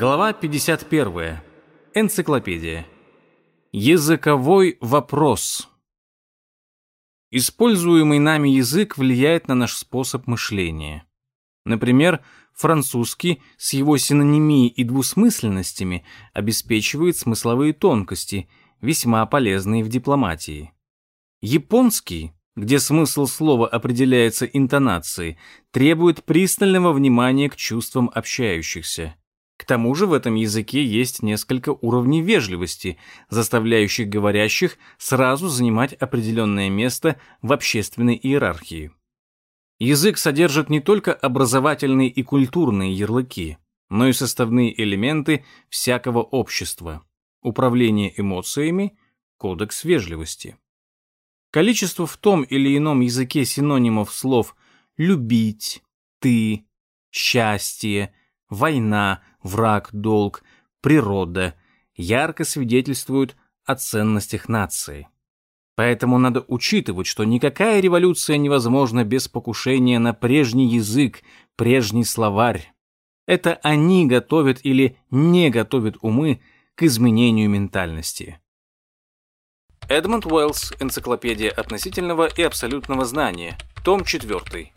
Глава 51. Энциклопедия. Языковой вопрос. Используемый нами язык влияет на наш способ мышления. Например, французский с его синонимией и двусмысленностями обеспечивает смысловые тонкости, весьма полезные в дипломатии. Японский, где смысл слова определяется интонацией, требует пристального внимания к чувствам общающихся. К тому же в этом языке есть несколько уровней вежливости, заставляющих говорящих сразу занимать определенное место в общественной иерархии. Язык содержит не только образовательные и культурные ярлыки, но и составные элементы всякого общества. Управление эмоциями, кодекс вежливости. Количество в том или ином языке синонимов слов «любить», «ты», «счастье», «война», враг, долг, природа ярко свидетельствуют о ценностях нации. Поэтому надо учитывать, что никакая революция невозможна без покушения на прежний язык, прежний словарь. Это они готовят или не готовят умы к изменению ментальности. Эдмонд Уэллс. Энциклопедия относительного и абсолютного знания. Том 4.